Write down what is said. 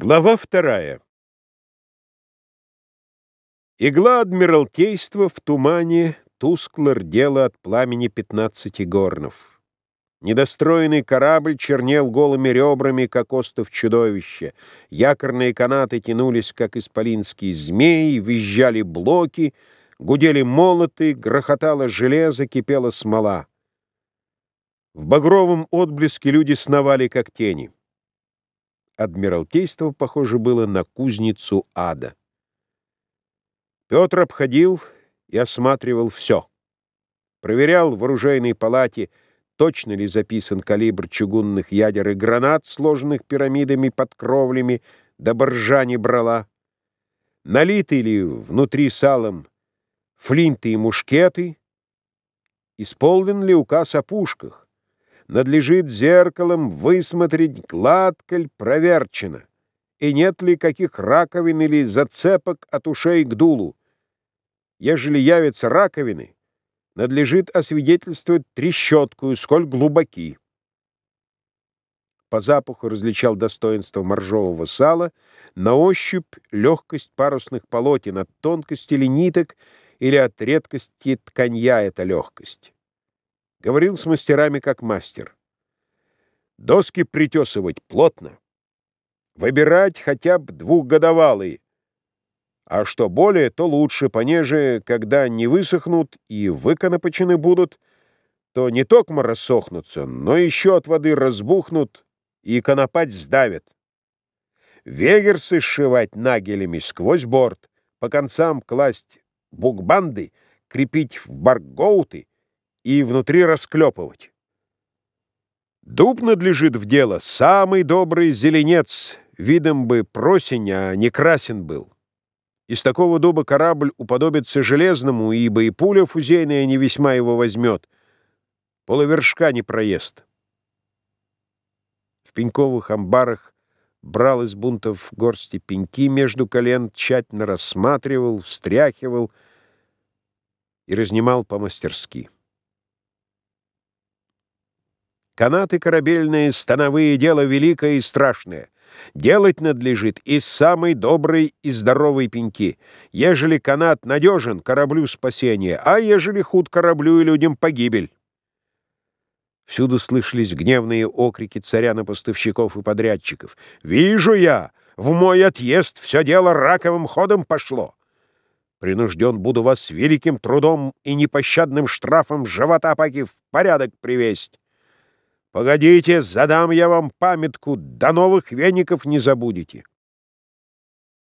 Глава вторая. Игла Адмиралтейства в тумане тускло рдела от пламени пятнадцати горнов. Недостроенный корабль чернел голыми ребрами, как остов чудовища. Якорные канаты тянулись, как исполинские змеи, визжали блоки, гудели молоты, грохотало железо, кипела смола. В багровом отблеске люди сновали, как тени. Адмиралтейство похоже было на кузницу ада. Петр обходил и осматривал все. Проверял в оружейной палате, точно ли записан калибр чугунных ядер и гранат, сложенных пирамидами под кровлями, до боржа не брала. Налиты ли внутри салом флинты и мушкеты, исполнен ли указ о пушках надлежит зеркалом высмотреть, гладко ли проверчено, и нет ли каких раковин или зацепок от ушей к дулу. Ежели явятся раковины, надлежит освидетельствовать трещоткую, сколь глубоки. По запаху различал достоинство моржового сала, на ощупь легкость парусных полотен от тонкости ли ниток или от редкости тканья эта легкость. Говорил с мастерами как мастер. Доски притесывать плотно. Выбирать хотя бы двухгодовалые. А что более, то лучше, понеже, когда не высохнут и выконопочены будут, то не токмо рассохнутся, но еще от воды разбухнут и конопать сдавят. Вегерсы сшивать нагелями сквозь борт, по концам класть букбанды, крепить в баргоуты и внутри расклепывать. Дуб надлежит в дело, самый добрый зеленец, видом бы просень, а не красен был. Из такого дуба корабль уподобится железному, ибо и пуля фузейная не весьма его возьмет. Полувершка не проест. В пеньковых амбарах брал из бунтов горсти пеньки между колен, тщательно рассматривал, встряхивал и разнимал по-мастерски. Канаты корабельные, становые — дело великое и страшное. Делать надлежит из самой доброй и здоровой пеньки. Ежели канат надежен, кораблю спасение, а ежели худ кораблю и людям погибель. Всюду слышались гневные окрики царя на поставщиков и подрядчиков. «Вижу я! В мой отъезд все дело раковым ходом пошло! Принужден буду вас великим трудом и непощадным штрафом живота паки в порядок привесть!» Погодите, задам я вам памятку, до новых веников не забудете.